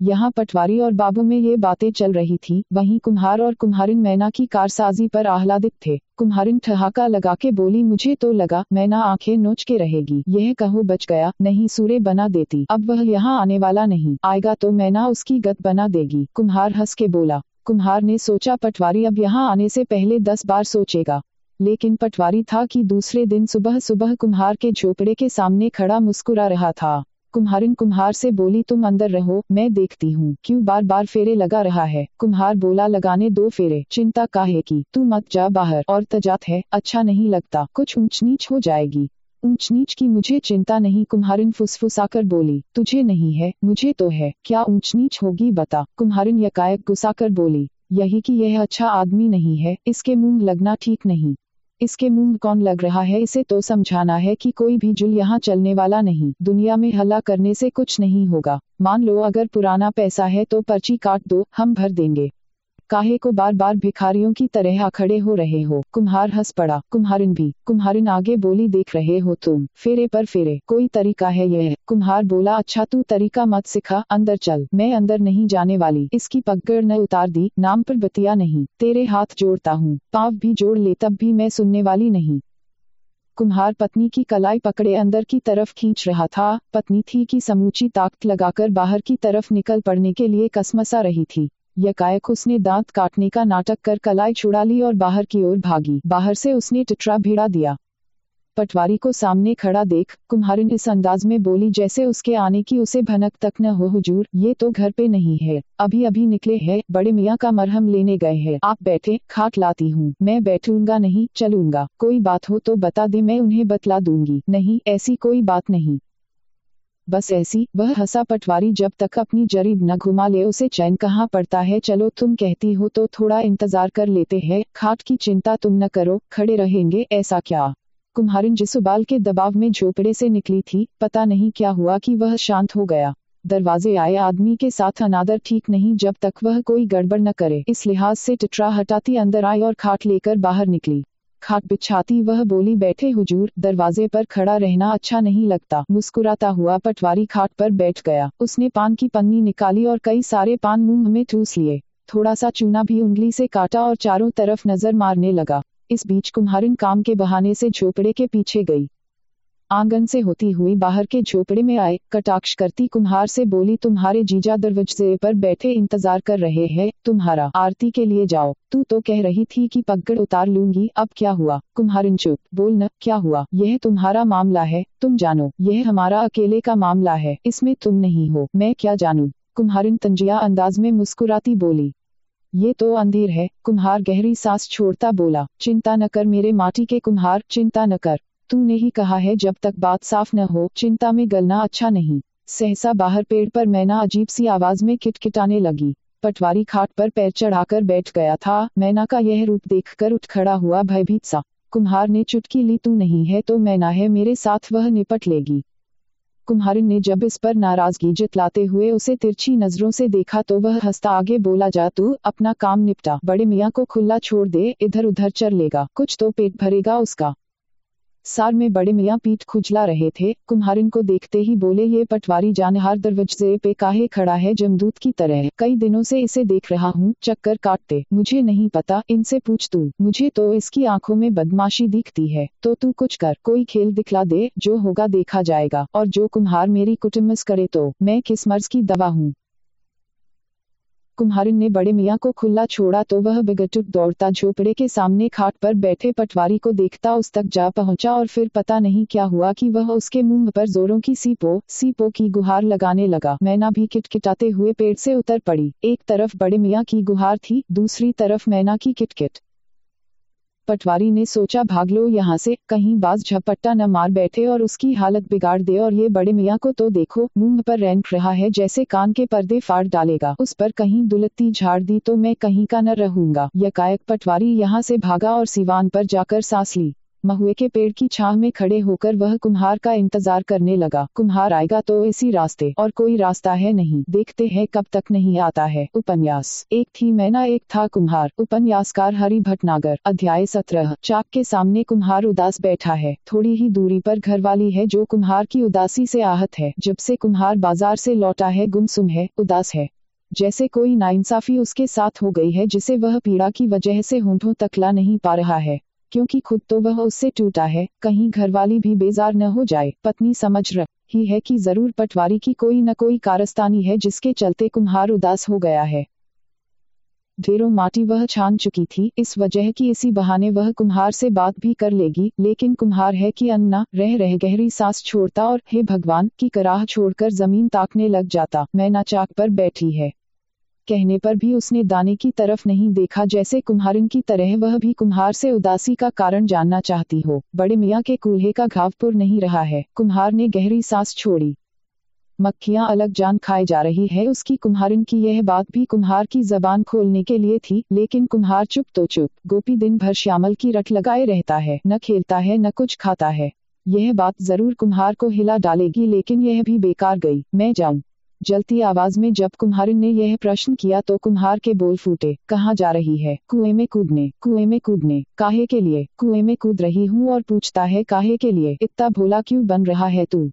यहाँ पटवारी और बाबू में ये बातें चल रही थी, वहीं कुम्हार और कुम्हारिन मैना की कारसाजी पर आह्लादित थे। कुम्हारिन ठहाका लगा के बोली, मुझे तो लगा, मैना आँखें नोच के रहेगी। यह कहो, बच गया, नहीं सूरे बना देती। अब वह यहाँ आने वाला नहीं। आएगा तो मैना उसकी गत बना देगी। कुम्हार हंस के बोला। कुम्हार ने सोचा, पटवारी अब यहाँ आने से पहले दस बार सोचेगा। लेकिन पटवारी था कि दूसरे दिन सुबह सुबह कुम्हार के झोपड़े के सामने खड़ा मुस्कुरा रहा था। कुम्हारिन कुम्हार से बोली, तुम अंदर रहो, मैं देखती हूँ, क्यों बार बार फेरे लगा रहा है? कुम्हार बोला, लगाने दो फेरे, चिंता काहे की? तू मत जा बाहर, और तजात है अच्छा नहीं लगता, कुछ ऊंच नीच हो जाएगी। ऊंच नीच की मुझे चिंता नहीं। कुम्हारिन फुसफुसाकर बोली, तुझे नहीं है, मुझे तो है, क्या ऊंच नीच होगी बता? कुम्हारिन यकायक गुस्साकर बोली, यही कि यह अच्छा आदमी नहीं है, इसके मुँह लगना ठीक नहीं। इसके मुँह कौन लग रहा है? इसे तो समझाना है कि कोई भी जुल यहाँ चलने वाला नहीं। दुनिया में हल्ला करने से कुछ नहीं होगा। मान लो अगर पुराना पैसा है तो पर्ची काट दो, हम भर देंगे। काहे को बार बार भिखारियों की तरह खड़े हो रहे हो? कुम्हार हंस पड़ा। कुम्हारिन भी। कुम्हारिन आगे बोली, देख रहे हो तुम। फेरे पर फेरे। कोई तरीका है यह? कुम्हार बोला अच्छा तू तरीका मत सिखा। अंदर चल। मैं अंदर नहीं जाने वाली। इसकी पगड़ न उतार दी। नाम पर बतिया नहीं। तेरे हाथ जोड़ता हूँ। पाव भी जोड़ ले, तब भी मैं सुनने वाली नहीं। कुम्हार पत्नी की कलाई पकड़े अंदर की तरफ़ खींच रहा था। पत्नी थी कि समूची ताकत लगाकर बाहर की तरफ़ निकल पड़ने के लिए कसमसा रही थी। यकायक उसने दांत काटने का नाटक कर कलाई छुड़ा ली और बाहर की ओर भागी। बाहर से उसने टिटरा भिड़ा दिया। पटवारी को सामने खड़ा देख कुम्हारिन इस अंदाज में बोली जैसे उसके आने की उसे भनक तक न हो, हुजूर, ये तो घर पे नहीं है। अभी अभी निकले हैं, बड़े मियाँ का मरहम लेने गए हैं। आप बैठे, खाट लाती हूँ। मैं बैठूँगा नहीं, चलूँगा। कोई बात हो तो बता दे, मैं उन्हें बतला दूँगी। नहीं, ऐसी कोई बात नहीं। बस ऐसी, वह हंसा पटवारी जब तक अपनी जरीब न घुमा ले उसे चैन कहाँ पड़ता है, चलो तुम कहती हो तो थोड़ा इंतज़ार कर लेते हैं, खाट की चिंता तुम न करो, खड़े रहेंगे, ऐसा क्या? कुम्हारिन जिस उबाल के दबाव में झोपड़े से निकली थी, पता नहीं क्या हुआ कि वह शांत हो गया। दरवाजे आए, आदमी के साथ अनादर ठीक नहीं जब तक वह कोई गड़बड़ न करे, इस लिहाज से टिटरा हटाती अंदर आई और खाट लेकर बाहर निकली। खाट बिछाती वह बोली, बैठे हुजूर, दरवाजे पर खड़ा रहना अच्छा नहीं लगता। मुस्कुराता हुआ पटवारी खाट पर बैठ गया। उसने पान की पन्नी निकाली और कई सारे पान मुँह में ठूस लिए। थोड़ा सा चूना भी उंगली से काटा और चारों तरफ़ नज़र मारने लगा। इस बीच कुम्हारिन काम के बहाने से झोपड़े के पीछे गई। आँगन से होती हुई बाहर के झोपड़े में आए, कटाक्ष करती कुम्हार से बोली, तुम्हारे जीजा दरवाजे पर बैठे इंतज़ार कर रहे हैं, तुम्हारा आरती के लिए जाओ। तू तो कह रही थी कि पगड़ उतार लूँगी, अब क्या हुआ? कुम्हारिन चुप, बोल, न, क्या हुआ? यह तुम्हारा मामला है, तुम जानो, यह हमारा अकेले का मामला है, इसमें तुम नहीं हो, मैं क्या जानू? कुम्हारिन तंजिया अंदाज में मुस्कुराती बोली, ये तो अंधेर है। कुम्हार गहरी सांस छोड़ता बोला, चिंता न कर मेरे माटी के कुम्हार, चिंता न कर। तूने ही कहा है, जब तक बात साफ़ न हो, चिंता में गलना अच्छा नहीं। सहसा बाहर पेड़ पर मैना अजीब सी आवाज़ में किटकिटाने लगी। पटवारी खाट पर पैर चढ़ाकर बैठ गया था। मैना का यह रूप देखकर उठ खड़ा हुआ भयभीत सा। कुम्हार ने चुटकी ली, तू नहीं है तो मैना है, मेरे साथ वह निपट लेगी। कुम्हारिन ने जब इस पर नाराज़गी जतलाते हुए उसे तिरछी नज़रों से देखा तो वह हंसता आगे बोला, जा तू, अपना काम निपटा। बड़े मियाँ को खुला छोड़ दे इधर उधर चल लेगा। कुछ तो पेट भरेगा उसका। सार में बड़े मियाँ पीठ खुजला रहे थे, कुम्हारिन को देखते ही बोले, ये पटवारी जानहार दरवाजे पे काहे खड़ा है जमदूत की तरह? कई दिनों से इसे देख रहा हूँ, चक्कर काटते। मुझे नहीं पता, इनसे पूछ तू। मुझे तो इसकी आँखों में बदमाशी दिखती है। तो तू कुछ कर। कोई खेल दिखला दे, जो होगा देखा जाएगा। और जो कुम्हार मेरी कुटुम्बस करे तो मैं किस मर्ज की दवा हूँ? कुम्हारिन ने बड़े मियाँ को खुला छोड़ा तो वह बिगटुट दौड़ता झोपड़े के सामने खाट पर बैठे पटवारी को देखता उस तक जा पहुँचा और फिर पता नहीं क्या हुआ कि वह उसके मुँह पर जोरों की सीपो सीपो की गुहार लगाने लगा। मैना भी किटकिटाते हुए पेड़ से उतर पड़ी। एक तरफ़ बड़े मियाँ की गुहार थी, दूसरी तरफ़ मैना की किटकिट। पटवारी ने सोचा, भाग लो यहाँ से, कहीं बाज झपट्टा न मार बैठे और उसकी हालत बिगाड़ दे और ये बड़े मियाँ को तो देखो, मुँह पर रेंक रहा है जैसे कान के पर्दे फाड़ डालेगा। उस पर कहीं दुलती झाड़ दी तो मैं कहीं का न रहूँगा। यकायक पटवारी यहाँ से भागा और सिवान पर जाकर सांस ली। महुए के पेड़ की छाव में खड़े होकर वह कुम्हार का इंतज़ार करने लगा। कुम्हार आएगा तो इसी रास्ते, और कोई रास्ता है नहीं। देखते हैं कब तक नहीं आता है। उपन्यास। एक थी मैना एक था कुम्हार। उपन्यासकार हरि भटनागर। अध्याय सत्रह। चाक के सामने कुम्हार उदास बैठा है। थोड़ी ही दूरी पर घरवाली है जो कुम्हार की उदासी से आहत है। जब से कुम्हार बाज़ार से लौटा है, गुमसुम है, उदास है। जैसे कोई नाइंसाफी उसके साथ हो गई है, जिसे वह पीड़ा की वजह से होंठों तकला नहीं पा रहा है। क्योंकि खुद तो वह उससे टूटा है, कहीं घरवाली भी बेजार न हो जाए, पत्नी समझ रही है कि ज़रूर पटवारी की कोई न कोई कारस्तानी है जिसके चलते कुम्हार उदास हो गया है। ढेरों माटी वह छान चुकी थी, इस वजह की इसी बहाने वह कुम्हार से बात भी कर लेगी, लेकिन कुम्हार है कि अन्ना, रह रह गहरी सांस छोड़ता और हे भगवान, की कराह छोड़कर ज़मीन ताकने लग जाता, मैं ना चाक पर बैठी है। कहने पर भी उसने दाने की तरफ़ नहीं देखा, जैसे कुम्हारिन की तरह वह भी कुम्हार से उदासी का कारण जानना चाहती हो। बड़े मियाँ के कूल्हे का घावपुर नहीं रहा है। कुम्हार ने गहरी सांस छोड़ी। मक्खियाँ अलग जान खाए जा रही है। उसकी कुम्हारिन की यह बात भी कुम्हार की जबान खोलने के लिए थी, लेकिन कुम्हार चुप तो चुप। गोपी दिन भर श्यामल की रट लगाए रहता है। न खेलता है, न कुछ खाता है। यह बात ज़रूर कुम्हार को हिला डालेगी, लेकिन यह भी बेकार गई। मैं जाऊँ। जलती आवाज़ में जब कुम्हारिन ने यह प्रश्न किया तो कुम्हार के बोल फूटे। कहाँ जा रही है? कुएँ में कूदने। कुएँ में कूदने। काहे के लिए? कुएँ में कूद रही हूँ और पूछता है, काहे के लिए? इतना भोला क्यों बन रहा है तू?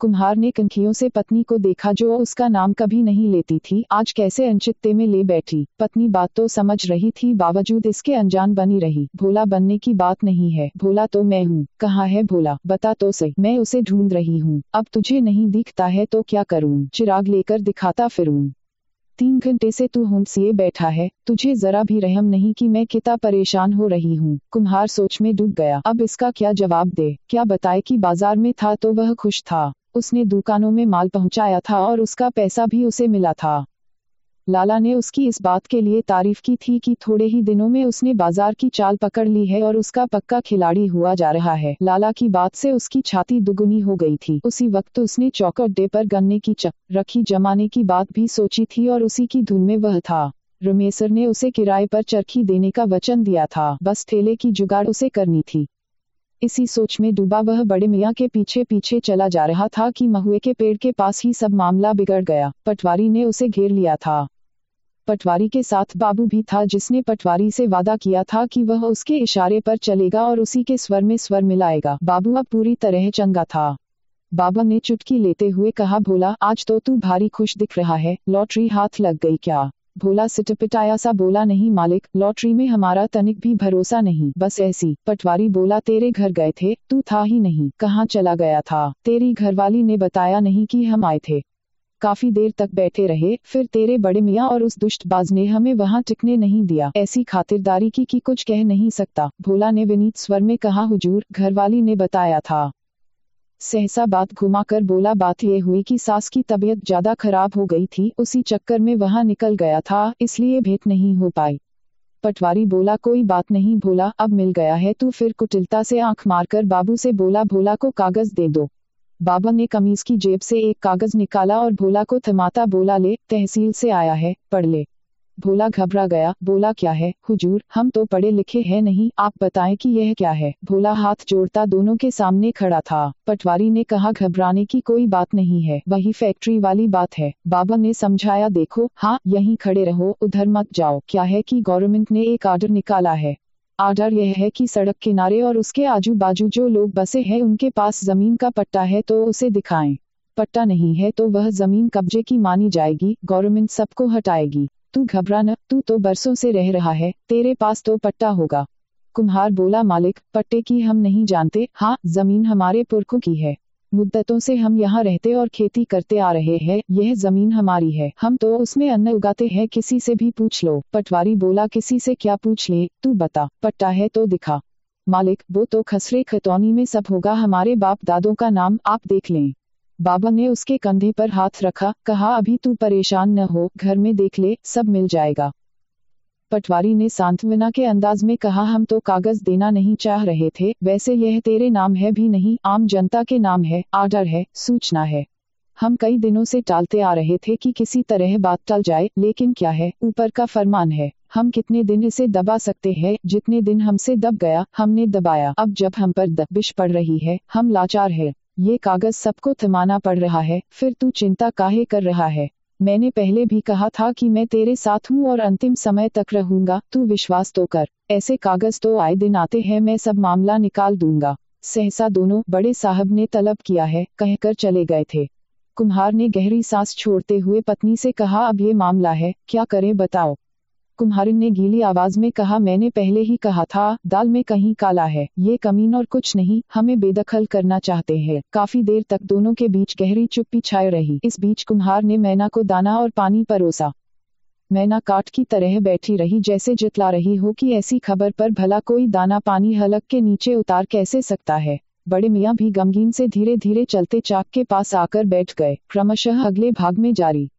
कुम्हार ने कंखियों से पत्नी को देखा जो उसका नाम कभी नहीं लेती थी। आज कैसे अनचित्ते में ले बैठी? पत्नी बात तो समझ रही थी, बावजूद इसके अनजान बनी रही। भोला बनने की बात नहीं है। भोला तो मैं हूँ। कहाँ है भोला? बता तो सही। मैं उसे ढूंढ रही हूँ। अब तुझे नहीं दिखता है तो क्या करूँ? चिराग लेकर दिखाता फिरूँ। तीन घंटे से तू होमसिए बैठा है। तुझे जरा भी रहम नहीं कि मैं कितना परेशान हो रही हूँ। कुम्हार सोच में डूब गया। अब इसका क्या जवाब दे? क्या बताए कि बाज़ार में था तो वह खुश था। उसने दुकानों में माल पहुँचाया था और उसका पैसा भी उसे मिला था। लाला ने उसकी इस बात के लिए तारीफ़ की थी कि थोड़े ही दिनों में उसने बाज़ार की चाल पकड़ ली है और उसका पक्का खिलाड़ी हुआ जा रहा है। लाला की बात से उसकी छाती दुगुनी हो गई थी। उसी वक्त उसने चौक अड्डे पर गन्ने की चक रखी जमाने की बात भी सोची थी और उसी की धुन में वह था। रमेसर ने उसे किराए पर चरखी देने का वचन दिया था। बस ठेले की जुगाड़ उसे करनी थी। इसी सोच में डूबा वह बड़े मियाँ के पीछे पीछे चला जा रहा था कि महुए के पेड़ के पास ही सब मामला बिगड़ गया। पटवारी ने उसे घेर लिया था। पटवारी के साथ बाबू भी था जिसने पटवारी से वादा किया था कि वह उसके इशारे पर चलेगा और उसी के स्वर में स्वर मिलाएगा। बाबू अब पूरी तरह चंगा था। बाबा ने चुटकी लेते हुए कहा, भोला, आज तो तू भारी खुश दिख रहा है। लॉटरी हाथ लग गई क्या? भोला सिटपिटाया सा बोला नहीं मालिक, लॉटरी में हमारा तनिक भी भरोसा नहीं। बस ऐसी, पटवारी बोला, तेरे घर गए थे, तू था ही नहीं, कहाँ चला गया था? तेरी घरवाली ने बताया नहीं कि हम आए थे। काफ़ी देर तक बैठे रहे, फिर तेरे बड़े मियाँ और उस दुष्टबाज ने हमें वहाँ टिकने नहीं दिया। ऐसी खातिरदारी की कि कुछ कह नहीं सकता। भोला ने विनीत स्वर में कहा, हुजूर, घरवाली ने बताया था। सहसा बात घुमाकर बोला, बात ये हुई कि सास की तबीयत ज़्यादा खराब हो गई थी, उसी चक्कर में वहाँ निकल गया था, इसलिए भेंट नहीं हो पाई। पटवारी बोला, कोई बात नहीं, भोला, अब मिल गया है, तू फिर कुटिलता से आँख मारकर बाबू से बोला, भोला को कागज़ दे दो। बाबा ने कमीज की जेब से एक कागज़ निकाला और भोला को थमाता बोला, ले, तहसील से आया है, पढ़ ले। भोला घबरा गया, बोला क्या है? हुजूर, हम तो पढ़े लिखे हैं नहीं, आप बताएँ कि यह क्या है? भोला हाथ जोड़ता दोनों के सामने खड़ा था। पटवारी ने कहा, घबराने की कोई बात नहीं है, वही फैक्ट्री वाली बात है। बाबा ने समझाया, देखो हाँ यहीं खड़े रहो, उधर मत जाओ। क्या है कि गवर्नमेंट ने एक ऑर्डर निकाला है? आर्डर यह है कि सड़क किनारे और उसके आजू बाजू जो लोग बसे हैं, उनके पास ज़मीन का पट्टा है तो उसे दिखाएँ। पट्टा नहीं है तो वह ज़मीन कब्जे की मानी जाएगी गवर्नमेंट सबको हटाएगी। तू घबरा न तू तो बरसों से रह रहा है, तेरे पास तो पट्टा होगा। कुम्हार बोला, मालिक, पट्टे की हम नहीं जानते हाँ ज़मीन हमारे पुरखों की है। मुद्दतों से हम यहाँ रहते और खेती करते आ रहे हैं, यह ज़मीन हमारी है, हम तो उसमें अन्न उगाते हैं, किसी से भी पूछ लो। पटवारी बोला, किसी से क्या पूछ ले, तू बता, पट्टा है तो दिखा। मालिक, वो तो खसरे खतौनी में सब होगा, हमारे बाप दादों का नाम आप देख लें। बाबा ने उसके कंधे पर हाथ रखा, कहा, अभी तू परेशान न हो, घर में देख ले, सब मिल जाएगा। पटवारी ने सांत्वना के अंदाज में कहा, हम तो कागज़ देना नहीं चाह रहे थे, वैसे यह तेरे नाम है भी नहीं, आम जनता के नाम है, आर्डर है, सूचना है। हम कई दिनों से टालते आ रहे थे कि किसी तरह बात टल जाए, लेकिन क्या है, ऊपर का फरमान है, हम कितने दिन इसे दबा सकते हैं, जितने दिन हमसे दब गया, हमने दबाया, अब जब हम पर दबिश पड़ रही है, हम लाचार है। ये कागज़ सबको थमाना पड़ रहा है, फिर तू चिंता काहे कर रहा है? मैंने पहले भी कहा था कि मैं तेरे साथ हूँ और अंतिम समय तक रहूँगा, तू विश्वास तो कर। ऐसे कागज़ तो आए दिन आते हैं, मैं सब मामला निकाल दूँगा। सहसा दोनों बड़े साहब ने तलब किया है, कहकर चले गए थे। कुम्हार ने गहरी सांस छोड़ते हुए पत्नी से कहा, अब ये मामला है, क्या करें बताओ? कुम्हारिन ने गीली आवाज़ में कहा, मैंने पहले ही कहा था, दाल में कहीं काला है, ये कमीन और कुछ नहीं, हमें बेदखल करना चाहते हैं। काफ़ी देर तक दोनों के बीच गहरी चुप्पी छाए रही। इस बीच कुम्हार ने मैना को दाना और पानी परोसा। मैना काट की तरह बैठी रही, जैसे जितला रही हो कि ऐसी खबर पर भला कोई दाना पानी हलक के नीचे उतार कैसे सकता है। बड़े मियाँ भी गमगीन से धीरे धीरे चलते चाक के पास आकर बैठ गए। क्रमशः अगले भाग में जारी।